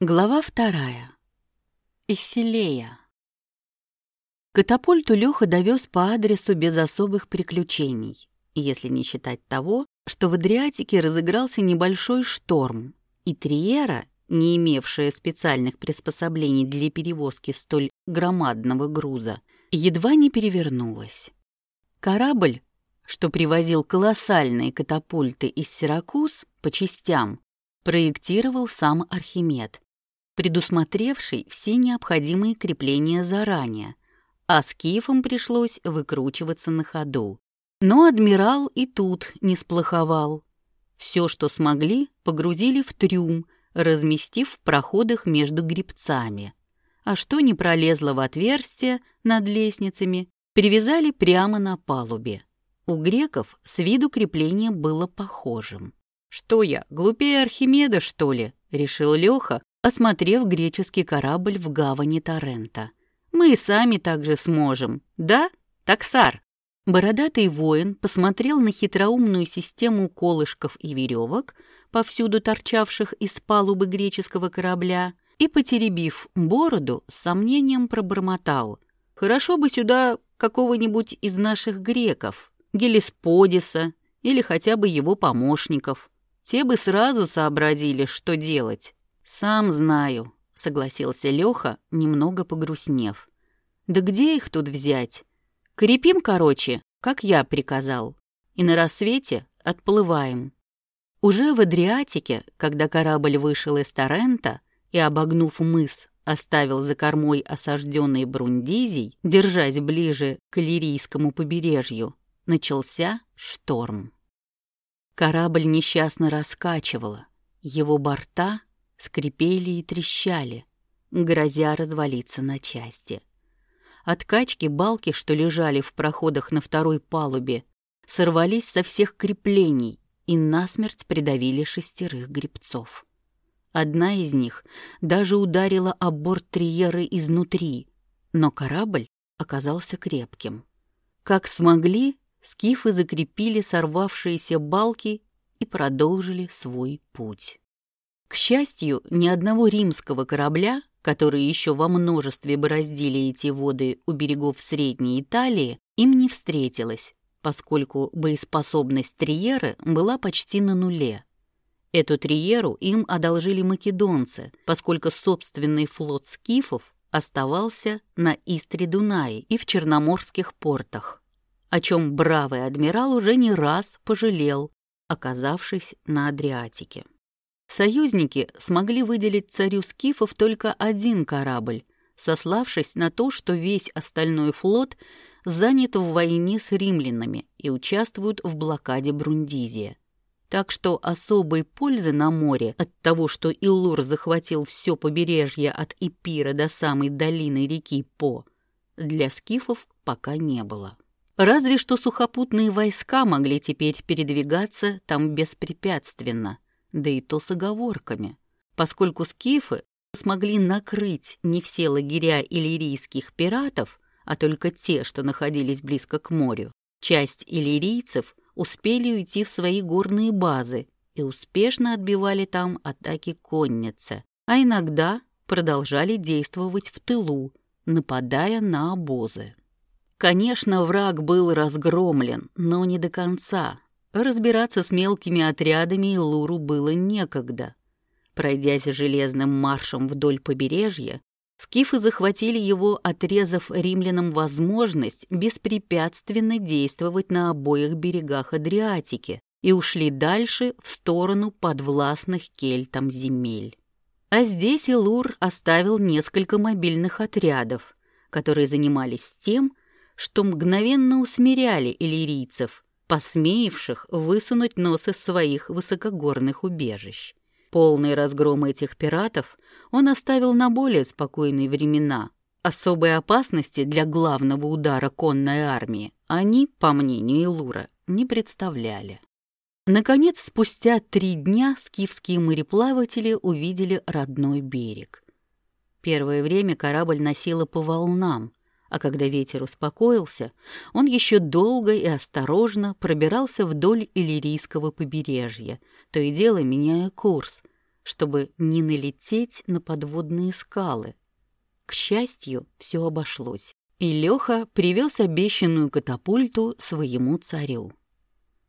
Глава вторая. Исселея. Катапульту Лёха довез по адресу без особых приключений, если не считать того, что в Адриатике разыгрался небольшой шторм, и Триера, не имевшая специальных приспособлений для перевозки столь громадного груза, едва не перевернулась. Корабль, что привозил колоссальные катапульты из Сиракуз по частям, проектировал сам Архимед, предусмотревший все необходимые крепления заранее, а скифам пришлось выкручиваться на ходу. Но адмирал и тут не сплоховал. Все, что смогли, погрузили в трюм, разместив в проходах между грибцами. А что не пролезло в отверстие над лестницами, перевязали прямо на палубе. У греков с виду крепление было похожим. «Что я, глупее Архимеда, что ли?» — решил Леха, осмотрев греческий корабль в гавани Торрента. «Мы и сами так же сможем, да, таксар?» Бородатый воин посмотрел на хитроумную систему колышков и веревок, повсюду торчавших из палубы греческого корабля, и, потеребив бороду, с сомнением пробормотал. «Хорошо бы сюда какого-нибудь из наших греков, Гелисподиса или хотя бы его помощников. Те бы сразу сообразили, что делать. «Сам знаю», — согласился Лёха, немного погрустнев. «Да где их тут взять? Крепим, короче, как я приказал, и на рассвете отплываем». Уже в Адриатике, когда корабль вышел из Торрента и, обогнув мыс, оставил за кормой осажденный Брундизий, держась ближе к Иллирийскому побережью, начался шторм. Корабль несчастно раскачивало, его борта скрипели и трещали, грозя развалиться на части. От качки балки, что лежали в проходах на второй палубе, сорвались со всех креплений и насмерть придавили шестерых гребцов. Одна из них даже ударила о борт Триеры изнутри, но корабль оказался крепким. Как смогли, скифы закрепили сорвавшиеся балки и продолжили свой путь. К счастью, ни одного римского корабля, которые еще во множестве бороздили эти воды у берегов Средней Италии, им не встретилось, поскольку боеспособность Триеры была почти на нуле. Эту Триеру им одолжили македонцы, поскольку собственный флот скифов оставался на Истре Дунае и в черноморских портах, о чем бравый адмирал уже не раз пожалел, оказавшись на Адриатике. Союзники смогли выделить царю скифов только один корабль, сославшись на то, что весь остальной флот занят в войне с римлянами и участвуют в блокаде Брундизия. Так что особой пользы на море от того, что Иллур захватил все побережье от Эпира до самой долины реки По, для скифов пока не было. Разве что сухопутные войска могли теперь передвигаться там беспрепятственно – да и то с оговорками, поскольку скифы смогли накрыть не все лагеря иллирийских пиратов, а только те, что находились близко к морю. Часть иллирийцев успели уйти в свои горные базы и успешно отбивали там атаки конницы, а иногда продолжали действовать в тылу, нападая на обозы. Конечно, враг был разгромлен, но не до конца, Разбираться с мелкими отрядами Луру было некогда. Пройдясь железным маршем вдоль побережья, скифы захватили его, отрезав римлянам возможность беспрепятственно действовать на обоих берегах Адриатики и ушли дальше в сторону подвластных кельтам земель. А здесь Илур оставил несколько мобильных отрядов, которые занимались тем, что мгновенно усмиряли иллирийцев, посмеявших высунуть нос из своих высокогорных убежищ. Полный разгром этих пиратов он оставил на более спокойные времена. Особой опасности для главного удара конной армии они, по мнению Илура, не представляли. Наконец, спустя три дня скифские мореплаватели увидели родной берег. Первое время корабль носило по волнам, а когда ветер успокоился, он еще долго и осторожно пробирался вдоль Иллирийского побережья, то и дело меняя курс, чтобы не налететь на подводные скалы. К счастью, все обошлось, и Леха привез обещанную катапульту своему царю.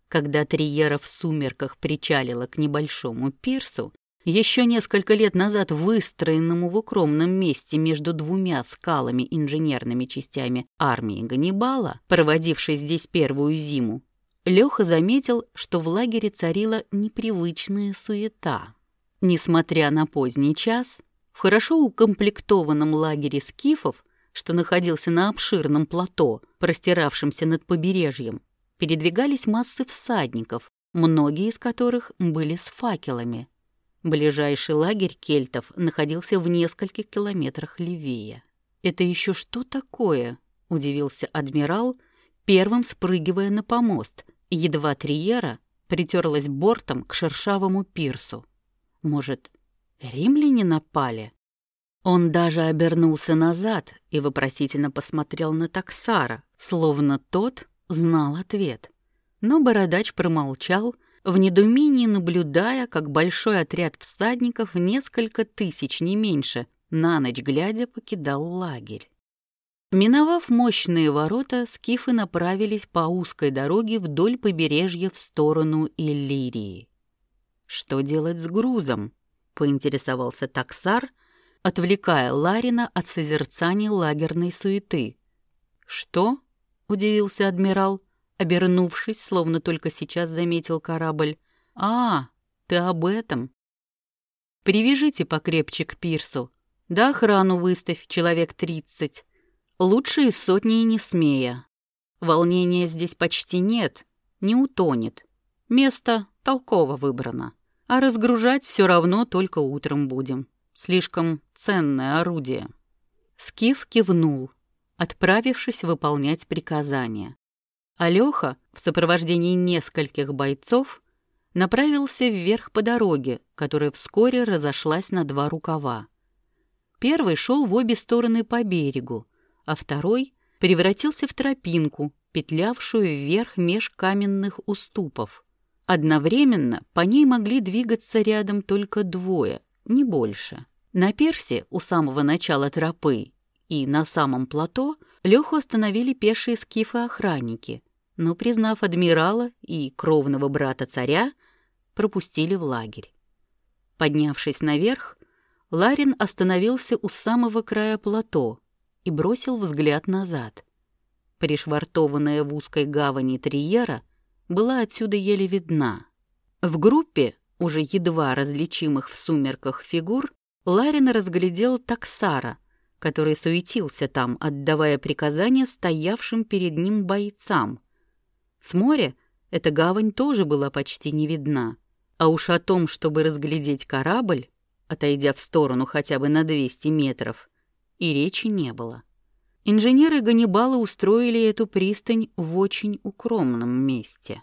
Когда Триера в сумерках причалила к небольшому пирсу, еще несколько лет назад выстроенному в укромном месте между двумя скалами инженерными частями армии Ганнибала, проводившей здесь первую зиму, Леха заметил, что в лагере царила непривычная суета. Несмотря на поздний час, в хорошо укомплектованном лагере скифов, что находился на обширном плато, простиравшемся над побережьем, передвигались массы всадников, многие из которых были с факелами. Ближайший лагерь кельтов находился в нескольких километрах левее. «Это еще что такое?» — удивился адмирал, первым спрыгивая на помост, едва Триера притерлась бортом к шершавому пирсу. «Может, римляне напали?» Он даже обернулся назад и вопросительно посмотрел на Таксара, словно тот знал ответ. Но бородач промолчал, в недоумении наблюдая, как большой отряд всадников, несколько тысяч, не меньше, на ночь глядя покидал лагерь. Миновав мощные ворота, скифы направились по узкой дороге вдоль побережья в сторону Иллирии. «Что делать с грузом?» — поинтересовался таксар, отвлекая Ларина от созерцания лагерной суеты. «Что?» — удивился адмирал обернувшись, словно только сейчас заметил корабль. «А, ты об этом?» «Привяжите покрепче к пирсу. Да охрану выставь, человек тридцать. Лучше из сотни и не смея. Волнения здесь почти нет, не утонет. Место толково выбрано. А разгружать все равно только утром будем. Слишком ценное орудие». Скиф кивнул, отправившись выполнять приказание. Алёха в сопровождении нескольких бойцов направился вверх по дороге, которая вскоре разошлась на два рукава. Первый шел в обе стороны по берегу, а второй превратился в тропинку, петлявшую вверх меж каменных уступов. Одновременно по ней могли двигаться рядом только двое, не больше. На пирсе у самого начала тропы и на самом плато Леху остановили пешие скифы-охранники, но, признав адмирала и кровного брата царя, пропустили в лагерь. Поднявшись наверх, Ларин остановился у самого края плато и бросил взгляд назад. Пришвартованная в узкой гавани Триера была отсюда еле видна. В группе, уже едва различимых в сумерках фигур, Ларин разглядел таксара, который суетился там, отдавая приказания стоявшим перед ним бойцам — с моря эта гавань тоже была почти не видна. А уж о том, чтобы разглядеть корабль, отойдя в сторону хотя бы на 200 метров, и речи не было. Инженеры Ганнибала устроили эту пристань в очень укромном месте.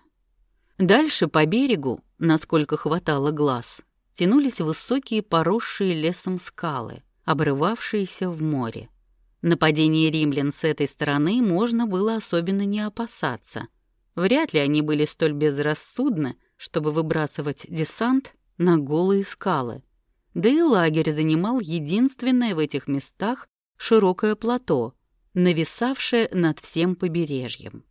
Дальше по берегу, насколько хватало глаз, тянулись высокие поросшие лесом скалы, обрывавшиеся в море. Нападение римлян с этой стороны можно было особенно не опасаться — Вряд ли они были столь безрассудны, чтобы выбрасывать десант на голые скалы. Да и лагерь занимал единственное в этих местах широкое плато, нависавшее над всем побережьем.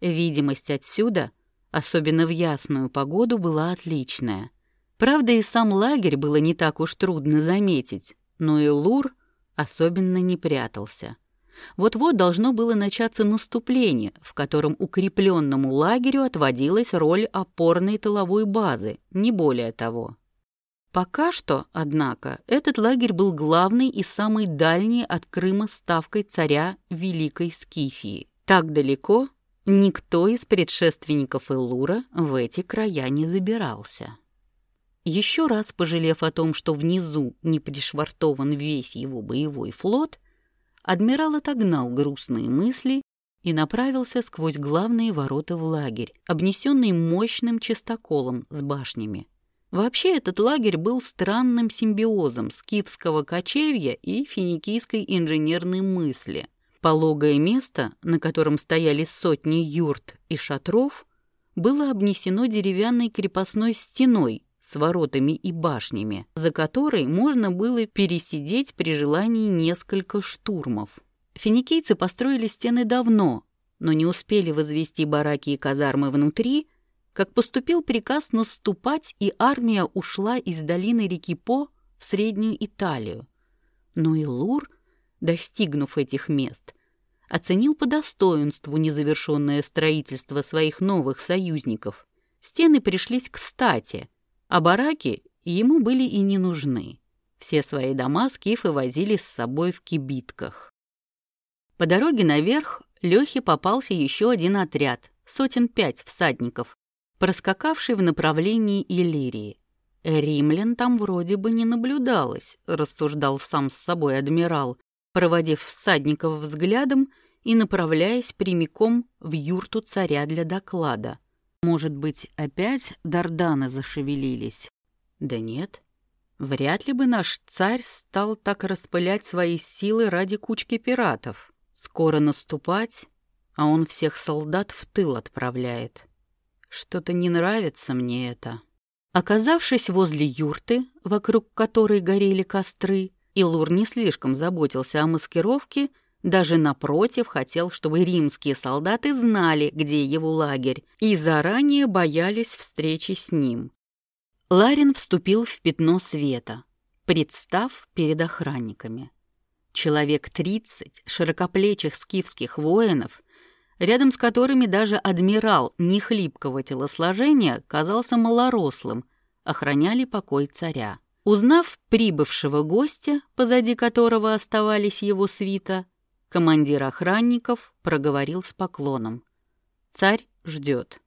Видимость отсюда, особенно в ясную погоду, была отличная. Правда, и сам лагерь было не так уж трудно заметить, но и Лур особенно не прятался — вот-вот должно было начаться наступление, в котором укрепленному лагерю отводилась роль опорной тыловой базы, не более того. Пока что, однако, этот лагерь был главной и самой дальней от Крыма ставкой царя Великой Скифии. Так далеко никто из предшественников Элура в эти края не забирался. Еще раз пожалев о том, что внизу не пришвартован весь его боевой флот, адмирал отогнал грустные мысли и направился сквозь главные ворота в лагерь, обнесенный мощным частоколом с башнями. Вообще этот лагерь был странным симбиозом скифского кочевья и финикийской инженерной мысли. Пологое место, на котором стояли сотни юрт и шатров, было обнесено деревянной крепостной стеной с воротами и башнями, за которой можно было пересидеть при желании несколько штурмов. Финикийцы построили стены давно, но не успели возвести бараки и казармы внутри, как поступил приказ наступать, и армия ушла из долины реки По в Среднюю Италию. Но и Лур, достигнув этих мест, оценил по достоинству незавершенное строительство своих новых союзников. Стены пришлись кстати, а бараки ему были и не нужны. Все свои дома скифы возили с собой в кибитках. По дороге наверх Лехе попался еще один отряд, сотен пять всадников, проскакавший в направлении Иллирии. «Римлян там вроде бы не наблюдалось», — рассуждал сам с собой адмирал, проводив всадников взглядом и направляясь прямиком в юрту царя для доклада. Может быть, опять Дарданы зашевелились? Да нет. Вряд ли бы наш царь стал так распылять свои силы ради кучки пиратов. Скоро наступать, а он всех солдат в тыл отправляет. Что-то не нравится мне это. Оказавшись возле юрты, вокруг которой горели костры, Илур не слишком заботился о маскировке, даже напротив хотел, чтобы римские солдаты знали, где его лагерь, и заранее боялись встречи с ним. Ларин вступил в пятно света, представ перед охранниками. Человек тридцать широкоплечих скифских воинов, рядом с которыми даже адмирал нехлипкого телосложения казался малорослым, охраняли покой царя. Узнав прибывшего гостя, позади которого оставались его свита, командир охранников проговорил с поклоном. «Царь ждет».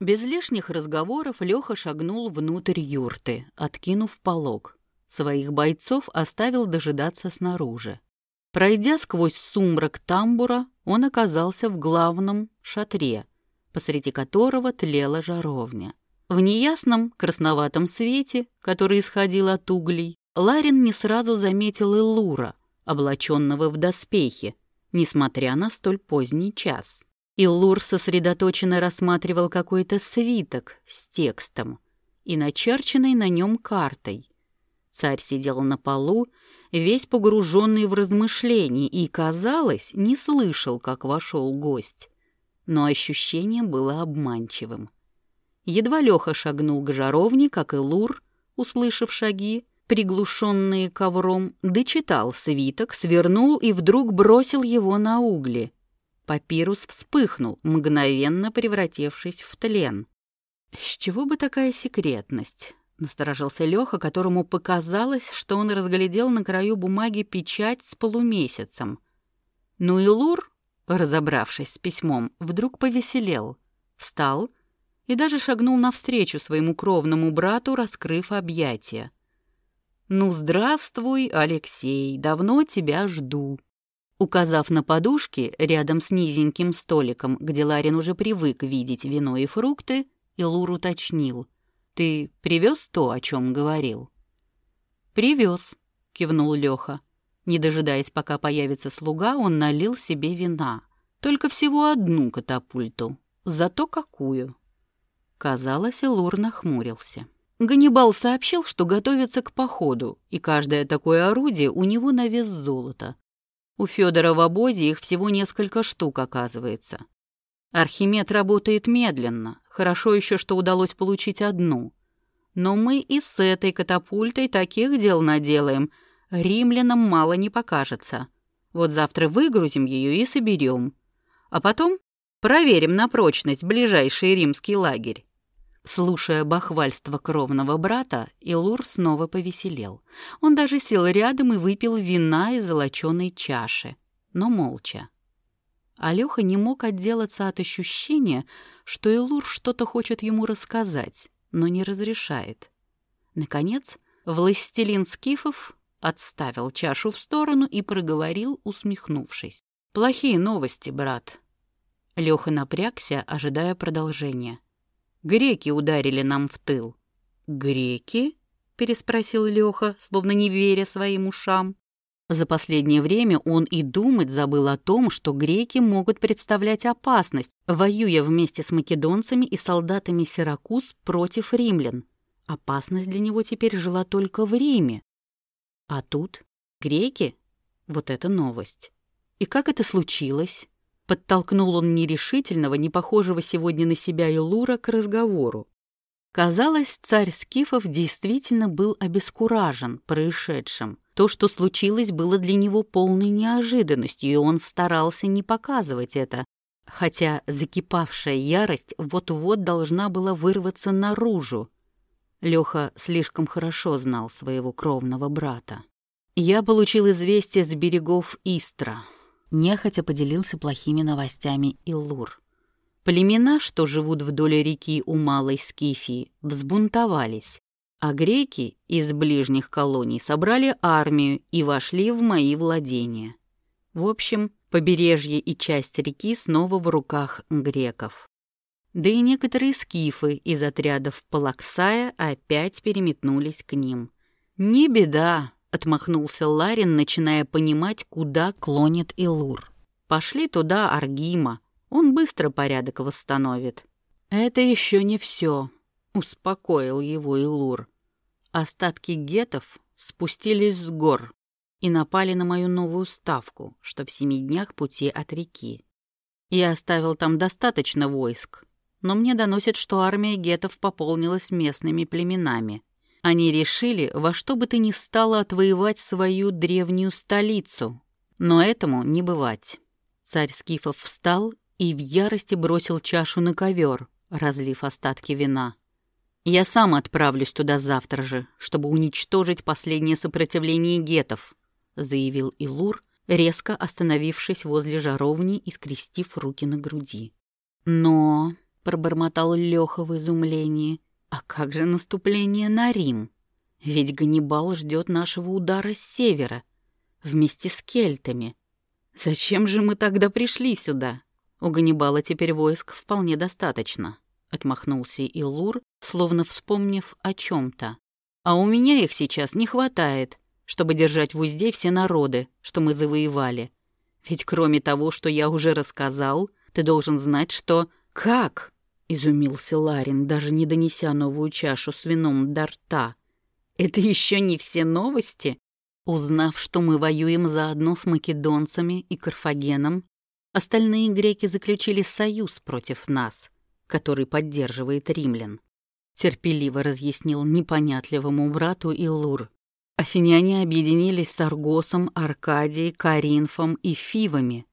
Без лишних разговоров Леха шагнул внутрь юрты, откинув полог. Своих бойцов оставил дожидаться снаружи. Пройдя сквозь сумрак тамбура, он оказался в главном шатре, посреди которого тлела жаровня. В неясном красноватом свете, который исходил от углей, Ларин не сразу заметил и Лура, облаченного в доспехи, несмотря на столь поздний час. Иллур сосредоточенно рассматривал какой-то свиток с текстом и начерченной на нем картой. Царь сидел на полу, весь погруженный в размышления, и, казалось, не слышал, как вошел гость. Но ощущение было обманчивым. Едва Леха шагнул к жаровне, как и Лур, услышав шаги, приглушенные ковром, дочитал свиток, свернул и вдруг бросил его на угли. Папирус вспыхнул, мгновенно превратившись в тлен. «С чего бы такая секретность?» Насторожился Леха, которому показалось, что он разглядел на краю бумаги печать с полумесяцем. Ну и Лур, разобравшись с письмом, вдруг повеселел, встал и даже шагнул навстречу своему кровному брату, раскрыв объятия. «Ну, здравствуй, Алексей, давно тебя жду». Указав на подушки рядом с низеньким столиком, где Ларин уже привык видеть вино и фрукты, Илур уточнил — ты привез то, о чем говорил? Привез, кивнул Леха. Не дожидаясь, пока появится слуга, он налил себе вина. Только всего одну катапульту. Зато какую? Казалось, Элур нахмурился. Ганнибал сообщил, что готовится к походу, и каждое такое орудие у него на вес золота. У Федора в обозе их всего несколько штук, оказывается. Архимед работает медленно, хорошо еще, что удалось получить одну. Но мы и с этой катапультой таких дел наделаем, римлянам мало не покажется. Вот завтра выгрузим ее и соберем. А потом проверим на прочность ближайший римский лагерь. Слушая бахвальство кровного брата, Илур снова повеселел. Он даже сел рядом и выпил вина из золоченой чаши, но молча. Алёха не мог отделаться от ощущения, что Элур что-то хочет ему рассказать, но не разрешает. Наконец, властелин Скифов отставил чашу в сторону и проговорил, усмехнувшись. «Плохие новости, брат». Лёха напрягся, ожидая продолжения. «Греки ударили нам в тыл». «Греки?» — переспросил Лёха, словно не веря своим ушам. За последнее время он и думать забыл о том, что греки могут представлять опасность, воюя вместе с македонцами и солдатами Сиракуз против римлян. Опасность для него теперь жила только в Риме. А тут греки? Вот это новость. И как это случилось? Подтолкнул он нерешительного, не похожего сегодня на себя Илура, к разговору. Казалось, царь Скифов действительно был обескуражен происшедшим. То, что случилось, было для него полной неожиданностью, и он старался не показывать это, хотя закипавшая ярость вот-вот должна была вырваться наружу. Леха слишком хорошо знал своего кровного брата. «Я получил известие с берегов Истра», нехотя поделился плохими новостями Иллур. Племена, что живут вдоль реки у Малой Скифии, взбунтовались, а греки из ближних колоний собрали армию и вошли в мои владения. В общем, побережье и часть реки снова в руках греков. Да и некоторые скифы из отрядов Палаксая опять переметнулись к ним. «Не беда», — отмахнулся Ларин, начиная понимать, куда клонит Илур. «Пошли туда Аргима, он быстро порядок восстановит». «Это еще не все», — успокоил его Илур. Остатки гетов спустились с гор и напали на мою новую ставку, что в семи днях пути от реки. Я оставил там достаточно войск, но мне доносят, что армия гетов пополнилась местными племенами. Они решили во что бы то ни стало отвоевать свою древнюю столицу. Но этому не бывать. Царь Скифов встал и в ярости бросил чашу на ковер, разлив остатки вина. «Я сам отправлюсь туда завтра же, чтобы уничтожить последнее сопротивление гетов», заявил Илур, резко остановившись возле жаровни и скрестив руки на груди. «Но...» — пробормотал Леха в изумлении. А как же наступление на Рим? Ведь Ганнибал ждет нашего удара с севера, вместе с кельтами. Зачем же мы тогда пришли сюда? У Ганнибала теперь войск вполне достаточно, отмахнулся Илур, словно вспомнив о чем-то. А у меня их сейчас не хватает, чтобы держать в узде все народы, что мы завоевали. Ведь кроме того, что я уже рассказал, ты должен знать, что... Как? — изумился Ларин, даже не донеся новую чашу с вином до рта. «Это еще не все новости?» Узнав, что мы воюем заодно с македонцами и Карфагеном, остальные греки заключили союз против нас, который поддерживает римлян. Терпеливо разъяснил непонятливому брату Илур. Афиняне объединились с Аргосом, Аркадией, Каринфом и Фивами,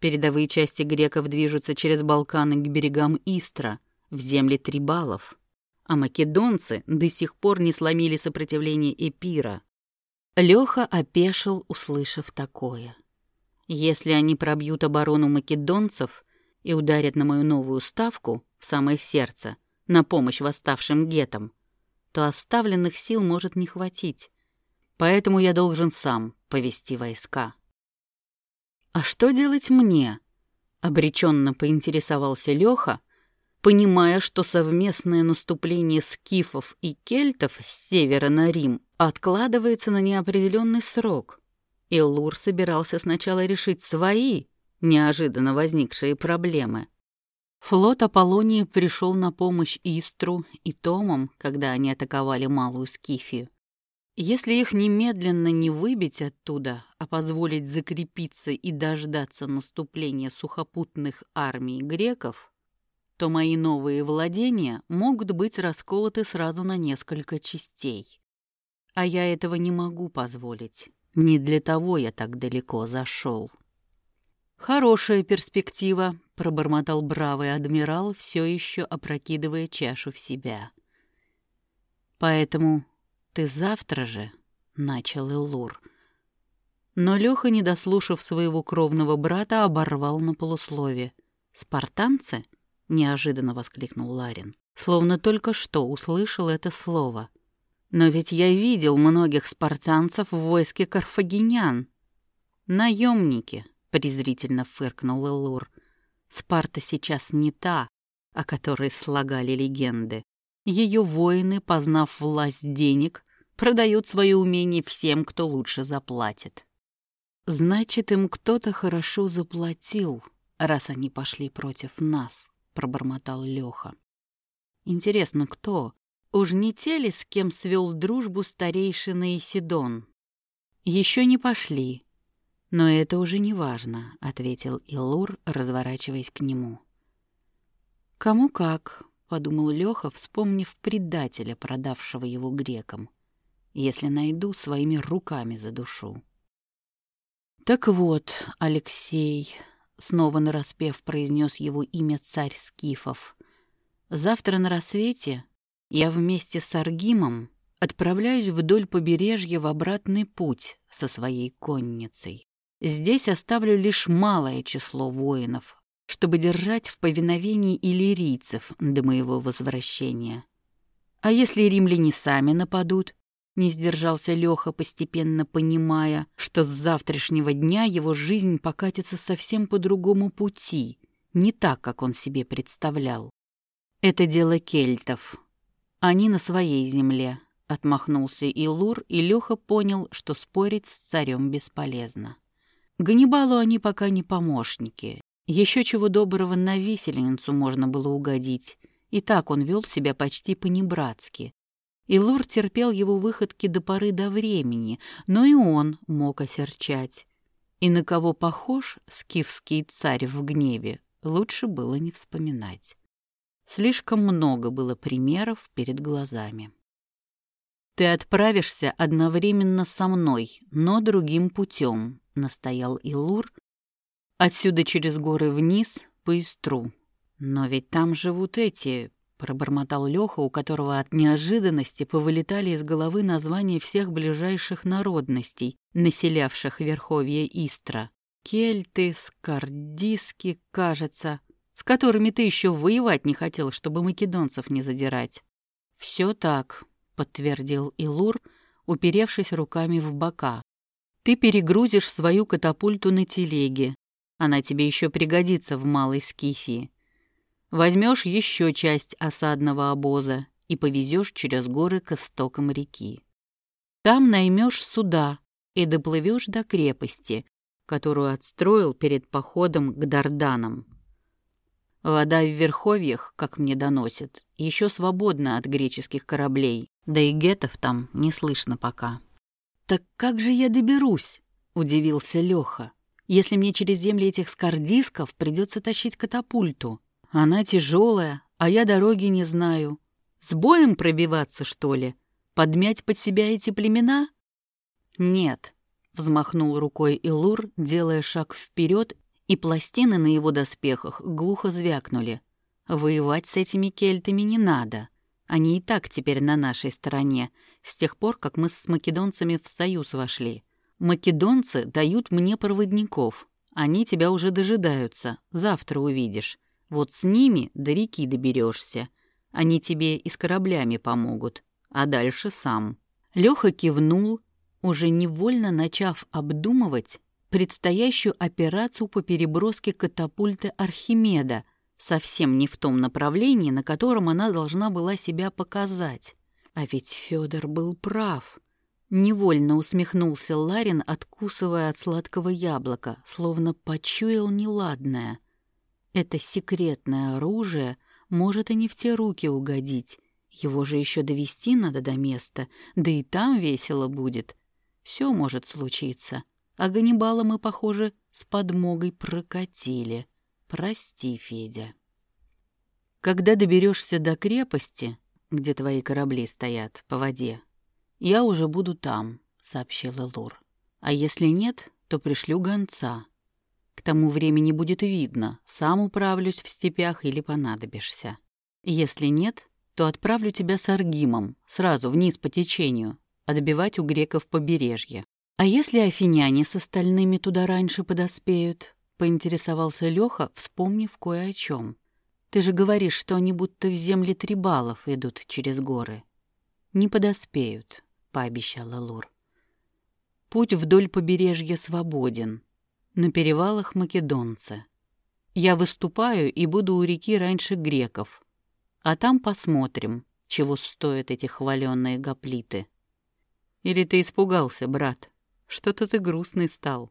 Передовые части греков движутся через Балканы к берегам Истра, в земли Трибалов. А македонцы до сих пор не сломили сопротивление Эпира. Леха опешил, услышав такое. Если они пробьют оборону македонцев и ударят на мою новую ставку в самое сердце, на помощь восставшим гетам, то оставленных сил может не хватить. Поэтому я должен сам повести войска. «А что делать мне?» — обреченно поинтересовался Леха, понимая, что совместное наступление скифов и кельтов с севера на Рим откладывается на неопределенный срок. Иллур собирался сначала решить свои неожиданно возникшие проблемы. Флот Аполлонии пришел на помощь Истру и Томам, когда они атаковали Малую Скифию. Если их немедленно не выбить оттуда, а позволить закрепиться и дождаться наступления сухопутных армий греков, то мои новые владения могут быть расколоты сразу на несколько частей. А я этого не могу позволить. Не для того я так далеко зашел. «Хорошая перспектива», — пробормотал бравый адмирал, все еще опрокидывая чашу в себя. «Поэтому «Ты завтра же», — начал Эллур. Но Леха, не дослушав своего кровного брата, оборвал на полуслове. «Спартанцы?» — неожиданно воскликнул Ларин. Словно только что услышал это слово. «Но ведь я видел многих спартанцев в войске карфагенян». «Наемники», — презрительно фыркнул Эллур. «Спарта сейчас не та, о которой слагали легенды. Ее воины, познав власть денег, продают свои умения всем, кто лучше заплатит. «Значит, им кто-то хорошо заплатил, раз они пошли против нас», — пробормотал Леха. «Интересно, кто? Уж не те ли, с кем свел дружбу старейшина Исидон? Еще не пошли. Но это уже не важно, ответил Илур, разворачиваясь к нему. Кому как, подумал Леха, вспомнив предателя, продавшего его грекам. Если найду, своими руками задушу. Так вот, Алексей, снова нараспев произнес его имя царь Скифов. Завтра на рассвете я вместе с Аргимом отправляюсь вдоль побережья в обратный путь со своей конницей. Здесь оставлю лишь малое число воинов, чтобы держать в повиновении иллирийцев до моего возвращения. А если римляне сами нападут? Не сдержался Леха, постепенно понимая, что с завтрашнего дня его жизнь покатится совсем по другому пути, не так, как он себе представлял. «Это дело кельтов. Они на своей земле», — отмахнулся Илур, и Леха понял, что спорить с царем бесполезно. Ганнибалу они пока не помощники. Еще чего доброго на висельницу можно было угодить. И так он вел себя почти по-небратски. И Лур терпел его выходки до поры до времени, но и он мог осерчать. И на кого похож скифский царь в гневе, лучше было не вспоминать. Слишком много было примеров перед глазами. «Ты отправишься одновременно со мной, но другим путем», — настоял Илур. «Отсюда через горы вниз, по Истру. Но ведь там живут эти пробормотал Леха, у которого от неожиданности повылетали из головы названия всех ближайших народностей, населявших верховье Истра. Кельты, скардиски, кажется, с которыми ты еще воевать не хотел, чтобы македонцев не задирать. Все так, подтвердил Илур, уперевшись руками в бока. Ты перегрузишь свою катапульту на телеге. Она тебе еще пригодится в малой скифии. Возьмешь еще часть осадного обоза и повезешь через горы к истокам реки. Там наймешь суда и доплывешь до крепости, которую отстроил перед походом к Дарданам. Вода в верховьях, как мне доносят, еще свободна от греческих кораблей, да и гетов там не слышно пока. «Так как же я доберусь?» — удивился Леха. «Если мне через земли этих скордисков придется тащить катапульту?» Она тяжелая, а я дороги не знаю. С боем пробиваться, что ли? Подмять под себя эти племена? Нет, взмахнул рукой Илур, делая шаг вперед, и пластины на его доспехах глухо звякнули. Воевать с этими кельтами не надо. Они и так теперь на нашей стороне, с тех пор, как мы с македонцами в союз вошли. Македонцы дают мне проводников. Они тебя уже дожидаются, завтра увидишь. Вот с ними до реки доберешься. Они тебе и с кораблями помогут, а дальше сам». Леха кивнул, уже невольно начав обдумывать предстоящую операцию по переброске катапульты Архимеда, совсем не в том направлении, на котором она должна была себя показать. А ведь Федор был прав. Невольно усмехнулся Ларин, откусывая от сладкого яблока, словно почуял неладное — это секретное оружие может и не в те руки угодить. Его же еще довести надо до места, да и там весело будет. Все может случиться. А Ганнибала мы, похоже, с подмогой прокатили. Прости, Федя. Когда доберешься до крепости, где твои корабли стоят по воде, я уже буду там, — сообщил Элур. А если нет, то пришлю гонца. К тому времени будет видно, сам управлюсь в степях или понадобишься. Если нет, то отправлю тебя с Аргимом, сразу вниз по течению, отбивать у греков побережье. А если афиняне с остальными туда раньше подоспеют? Поинтересовался Леха, вспомнив кое о чем. Ты же говоришь, что они будто в земли трибалов идут через горы. Не подоспеют, пообещала Лур. Путь вдоль побережья свободен, на перевалах македонцы. Я выступаю и буду у реки раньше греков. А там посмотрим, чего стоят эти хваленные гоплиты. Или ты испугался, брат? Что-то ты грустный стал.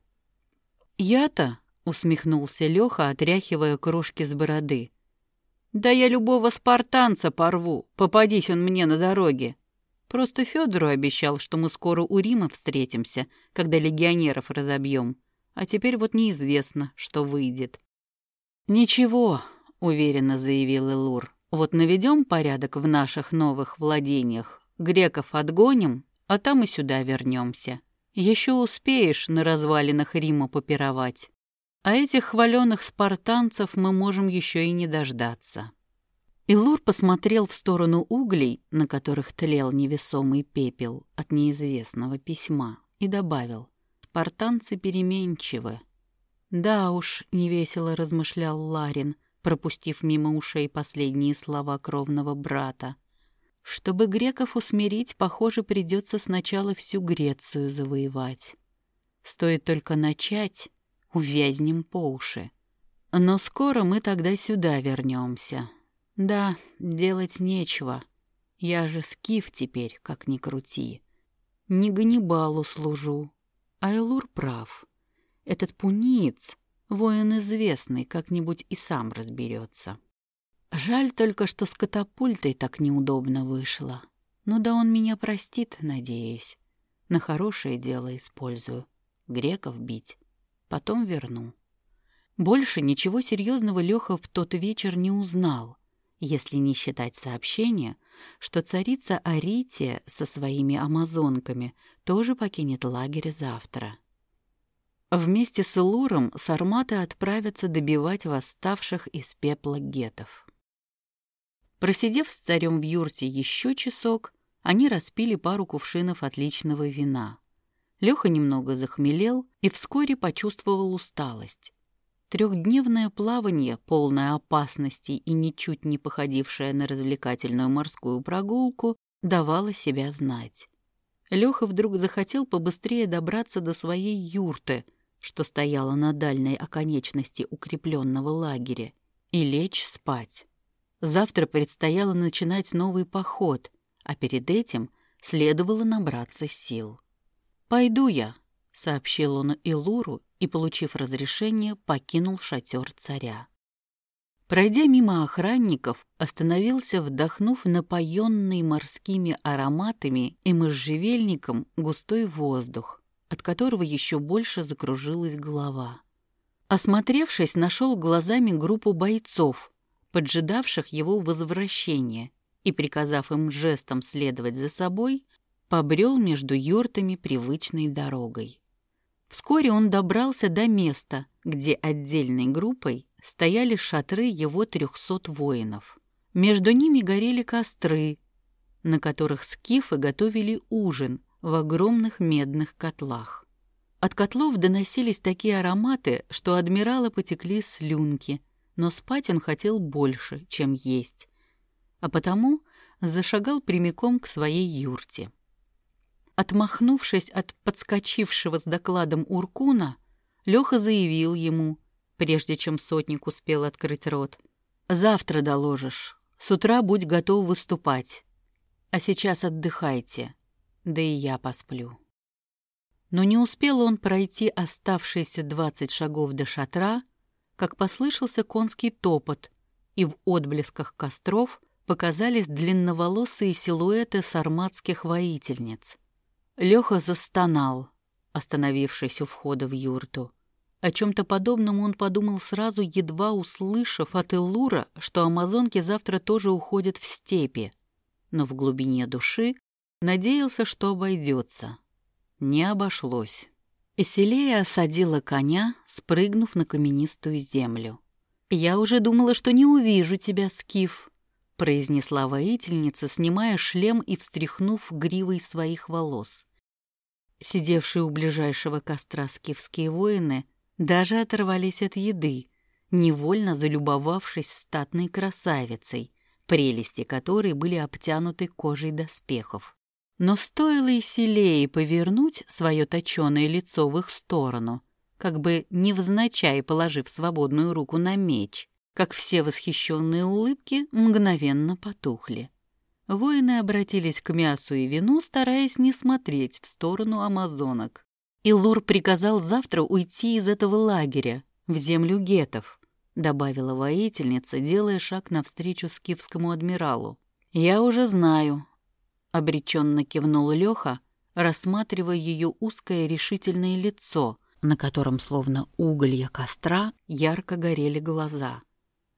Я-то, усмехнулся Леха, отряхивая крошки с бороды. Да я любого спартанца порву, попадись он мне на дороге. Просто Федору обещал, что мы скоро у Рима встретимся, когда легионеров разобьем. А теперь вот неизвестно, что выйдет. «Ничего», — уверенно заявил Элур. «Вот наведем порядок в наших новых владениях, греков отгоним, а там и сюда вернемся. Еще успеешь на развалинах Рима попировать. А этих хваленых спартанцев мы можем еще и не дождаться». Илур посмотрел в сторону углей, на которых тлел невесомый пепел от неизвестного письма, и добавил, «Спартанцы переменчивы». «Да уж», — невесело размышлял Ларин, пропустив мимо ушей последние слова кровного брата. «Чтобы греков усмирить, похоже, придется сначала всю Грецию завоевать. Стоит только начать, увязнем по уши. Но скоро мы тогда сюда вернемся. Да, делать нечего. Я же скиф теперь, как ни крути. Не Ганнибалу служу. Айлур прав. Этот пуниц, воин известный, как-нибудь и сам разберется. Жаль только, что с катапультой так неудобно вышло. Ну да он меня простит, надеюсь. На хорошее дело использую. Греков бить потом верну. Больше ничего серьезного Леха в тот вечер не узнал, если не считать сообщения, что царица Арития со своими амазонками тоже покинет лагерь завтра. Вместе с Илуром сарматы отправятся добивать восставших из пепла гетов. Просидев с царем в юрте еще часок, они распили пару кувшинов отличного вина. Леха немного захмелел и вскоре почувствовал усталость. Трехдневное плавание, полное опасностей и ничуть не походившее на развлекательную морскую прогулку, давало себя знать. Леха вдруг захотел побыстрее добраться до своей юрты, что стояла на дальней оконечности укрепленного лагеря, и лечь спать. Завтра предстояло начинать новый поход, а перед этим следовало набраться сил. «Пойду я», — сообщил он Илуру и, получив разрешение, покинул шатер царя. Пройдя мимо охранников, остановился, вдохнув напоенный морскими ароматами и можжевельником густой воздух, от которого еще больше закружилась голова. Осмотревшись, нашел глазами группу бойцов, поджидавших его возвращения, и, приказав им жестом следовать за собой, побрел между юртами привычной дорогой. Вскоре он добрался до места, где отдельной группой стояли шатры его трехсот воинов. Между ними горели костры, на которых скифы готовили ужин в огромных медных котлах. От котлов доносились такие ароматы, что адмирала потекли слюнки, но спать он хотел больше, чем есть, а потому зашагал прямиком к своей юрте. Отмахнувшись от подскочившего с докладом Уркуна, Леха заявил ему, прежде чем сотник успел открыть рот. «Завтра доложишь. С утра будь готов выступать. А сейчас отдыхайте. Да и я посплю». Но не успел он пройти оставшиеся двадцать шагов до шатра, как послышался конский топот, и в отблесках костров показались длинноволосые силуэты сарматских воительниц — Леха застонал, остановившись у входа в юрту. О чем-то подобном он подумал сразу, едва услышав от Эллура, что амазонки завтра тоже уходят в степи. Но в глубине души надеялся, что обойдется. Не обошлось. Эселея осадила коня, спрыгнув на каменистую землю. «Я уже думала, что не увижу тебя, Скиф», — произнесла воительница, снимая шлем и встряхнув гривой своих волос. Сидевшие у ближайшего костра скифские воины даже оторвались от еды, невольно залюбовавшись статной красавицей, прелести которой были обтянуты кожей доспехов. Но стоило и селее повернуть свое точеное лицо в их сторону, как бы невзначай положив свободную руку на меч, как все восхищенные улыбки мгновенно потухли. Воины обратились к мясу и вину, стараясь не смотреть в сторону амазонок. Илур приказал завтра уйти из этого лагеря, в землю гетов. добавила воительница, делая шаг навстречу скифскому адмиралу. «Я уже знаю», — обреченно кивнул Леха, рассматривая ее узкое решительное лицо, на котором, словно уголья костра, ярко горели глаза.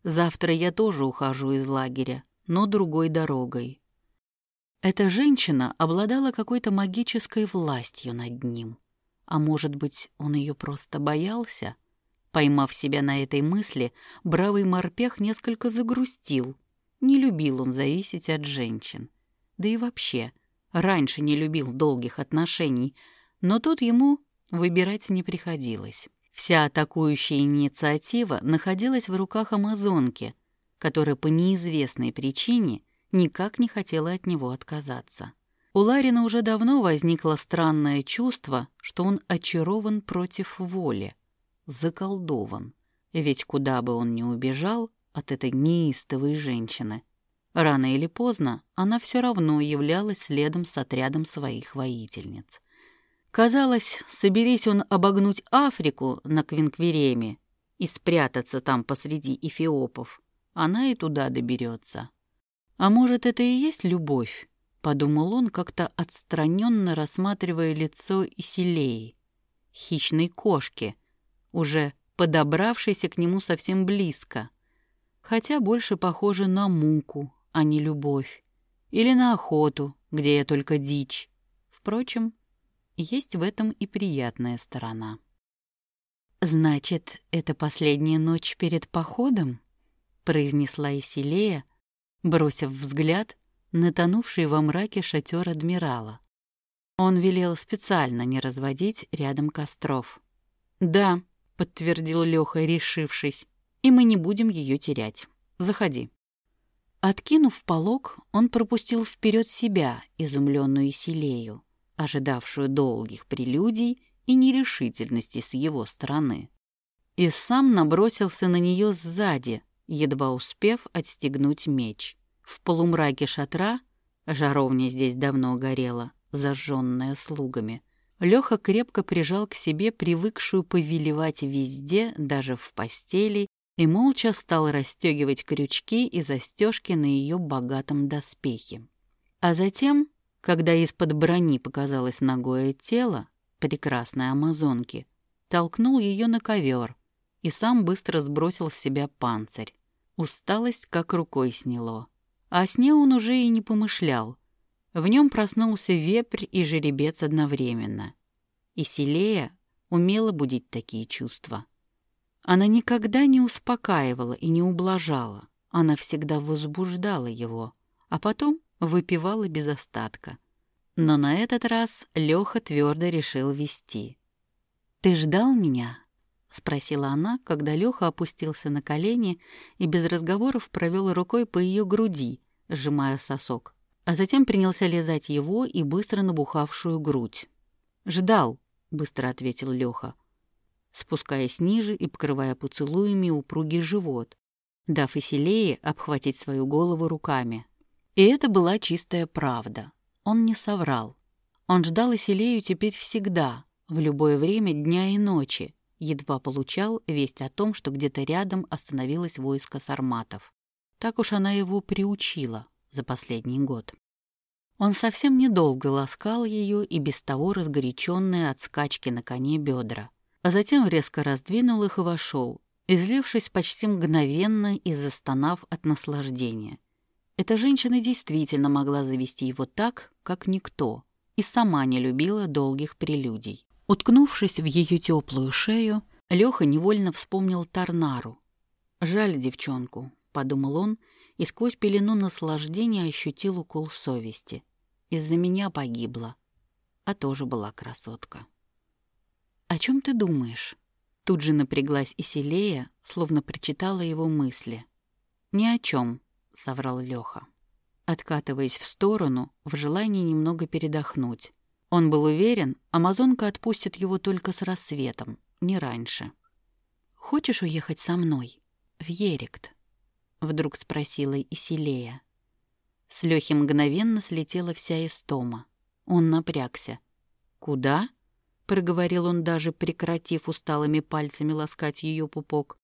«Завтра я тоже ухожу из лагеря, но другой дорогой». Эта женщина обладала какой-то магической властью над ним. А может быть, он ее просто боялся? Поймав себя на этой мысли, бравый морпех несколько загрустил. Не любил он зависеть от женщин. Да и вообще, раньше не любил долгих отношений, но тут ему выбирать не приходилось. Вся атакующая инициатива находилась в руках амазонки, которая по неизвестной причине никак не хотела от него отказаться. У Ларина уже давно возникло странное чувство, что он очарован против воли, заколдован. Ведь куда бы он ни убежал от этой неистовой женщины, рано или поздно она все равно являлась следом с отрядом своих воительниц. Казалось, соберись он обогнуть Африку на Квинквиреме и спрятаться там посреди эфиопов, она и туда доберется. А может, это и есть любовь? — подумал он, как-то отстраненно рассматривая лицо Исилеи, хищной кошки, уже подобравшейся к нему совсем близко, хотя больше похоже на муку, а не любовь, или на охоту, где я только дичь. Впрочем, есть в этом и приятная сторона. «Значит, это последняя ночь перед походом?» — произнесла Исилея, бросив взгляд натонувший во мраке шатер адмирала. Он велел специально не разводить рядом костров. «Да», — подтвердил Лёха, решившись, — «и мы не будем ее терять. Заходи». Откинув полог, он пропустил вперед себя, изумленную Селею, ожидавшую долгих прелюдий и нерешительности с его стороны. И сам набросился на нее сзади, едва успев отстегнуть меч. В полумраке шатра, жаровня здесь давно горела, зажженная слугами, Леха крепко прижал к себе привыкшую повелевать везде, даже в постели, и молча стал расстегивать крючки и застежки на ее богатом доспехе. А затем, когда из-под брони показалось ногое тело прекрасной амазонки, толкнул ее на ковер и сам быстро сбросил с себя панцирь. Усталость как рукой сняло. О сне он уже и не помышлял. В нем проснулся вепрь и жеребец одновременно. И Селея умела будить такие чувства. Она никогда не успокаивала и не ублажала. Она всегда возбуждала его, а потом выпивала без остатка. Но на этот раз Леха твердо решил вести. «Ты ждал меня?» — спросила она, когда Леха опустился на колени и без разговоров провел рукой по ее груди, сжимая сосок, а затем принялся лизать его и быстро набухавшую грудь. «Ждал», — быстро ответил Леха, спускаясь ниже и покрывая поцелуями упругий живот, дав Иселее обхватить свою голову руками. И это была чистая правда. Он не соврал. Он ждал Иселею теперь всегда, в любое время дня и ночи, едва получал весть о том, что где-то рядом остановилось войско сарматов. Так уж она его приучила за последний год. Он совсем недолго ласкал ее и без того разгоряченные от скачки на коне бедра, а затем резко раздвинул их и вошел, излившись почти мгновенно и застонав от наслаждения. Эта женщина действительно могла завести его так, как никто, и сама не любила долгих прелюдий. Уткнувшись в ее теплую шею, Леха невольно вспомнил Тарнару. «Жаль девчонку», — подумал он, и сквозь пелену наслаждения ощутил укол совести. Из-за меня погибла, а тоже была красотка. «О чем ты думаешь?» Тут же напряглась Исилея, словно прочитала его мысли. «Ни о чем», — соврал Леха, откатываясь в сторону в желании немного передохнуть. Он был уверен, амазонка отпустит его только с рассветом, не раньше. «Хочешь уехать со мной? В Ерект?» — вдруг спросила Исилея. С Лёхи мгновенно слетела вся истома. Он напрягся. «Куда?» — проговорил он, даже прекратив усталыми пальцами ласкать ее пупок.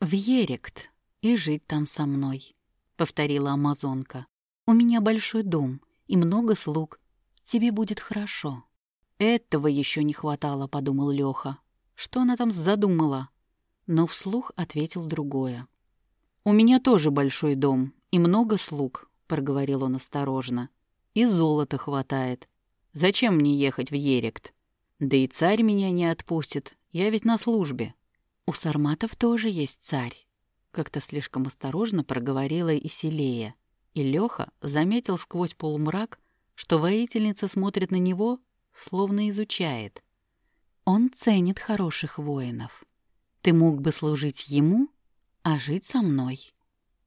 «В Ерект и жить там со мной», — повторила амазонка. «У меня большой дом и много слуг. Тебе будет хорошо». «Этого еще не хватало», — подумал Леха. «Что она там задумала?» Но вслух ответил другое. «У меня тоже большой дом и много слуг», — проговорил он осторожно. «И золота хватает. Зачем мне ехать в Ерект? Да и царь меня не отпустит, я ведь на службе». «У сарматов тоже есть царь», — как-то слишком осторожно проговорила Исилея. И Леха заметил сквозь полумрак, что воительница смотрит на него, словно изучает. «Он ценит хороших воинов. Ты мог бы служить ему, а жить со мной».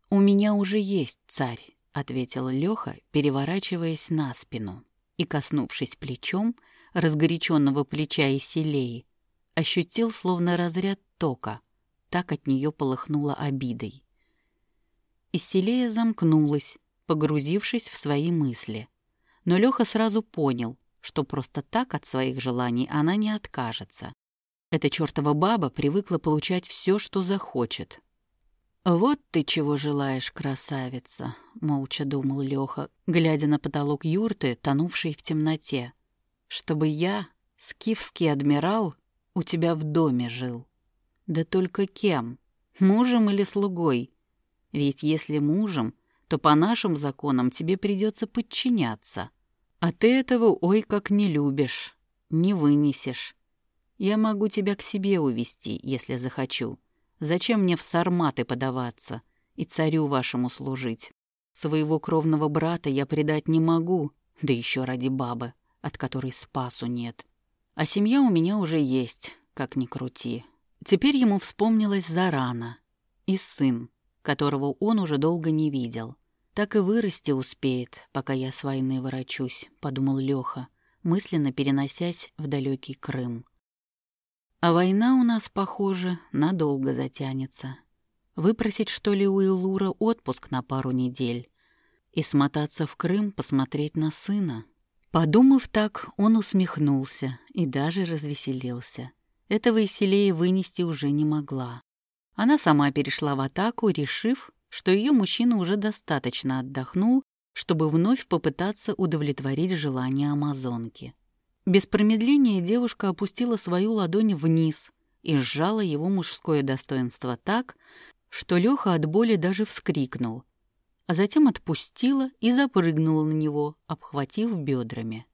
«У меня уже есть царь», — ответил Леха, переворачиваясь на спину и, коснувшись плечом, разгоряченного плеча Исилеи, ощутил словно разряд тока. Так от нее полыхнуло обидой. Исселея замкнулась, погрузившись в свои мысли. Но Леха сразу понял, что просто так от своих желаний она не откажется. Эта чертова баба привыкла получать все, что захочет. «Вот ты чего желаешь, красавица», — молча думал Леха, глядя на потолок юрты, тонувшей в темноте. «Чтобы я, скифский адмирал, у тебя в доме жил. Да только кем? Мужем или слугой? Ведь если мужем, то по нашим законам тебе придется подчиняться. А ты этого ой как не любишь, не вынесешь. Я могу тебя к себе увести, если захочу. Зачем мне в сарматы подаваться и царю вашему служить? Своего кровного брата я предать не могу, да еще ради бабы, от которой спасу нет. А семья у меня уже есть, как ни крути. Теперь ему вспомнилась Зарана и сын, которого он уже долго не видел. «Так и вырасти успеет, пока я с войны ворочусь», — подумал Леха, мысленно переносясь в далекий Крым. «А война у нас, похоже, надолго затянется. Выпросить, что ли, у Илура отпуск на пару недель и смотаться в Крым посмотреть на сына?» Подумав так, он усмехнулся и даже развеселился. Этого Исилея вынести уже не могла. Она сама перешла в атаку, решив, что ее мужчина уже достаточно отдохнул, чтобы вновь попытаться удовлетворить желание амазонки. Без промедления девушка опустила свою ладонь вниз и сжала его мужское достоинство так, что Леха от боли даже вскрикнул, а затем отпустила и запрыгнула на него, обхватив бедрами.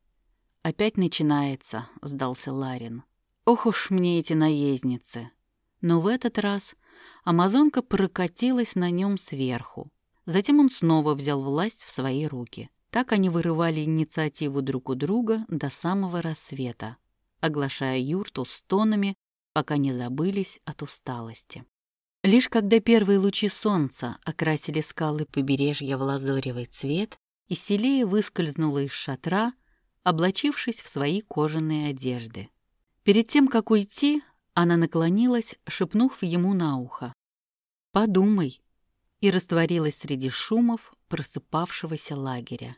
«Опять начинается», — сдался Ларин. «Ох уж мне эти наездницы!» Но в этот раз амазонка прокатилась на нем сверху. Затем он снова взял власть в свои руки. Так они вырывали инициативу друг у друга до самого рассвета, оглашая юрту стонами, пока не забылись от усталости. Лишь когда первые лучи солнца окрасили скалы побережья в лазоревый цвет, Исселея выскользнула из шатра, облачившись в свои кожаные одежды. Перед тем, как уйти, она наклонилась, шепнув ему на ухо. «Подумай», и растворилась среди шумов просыпавшегося лагеря.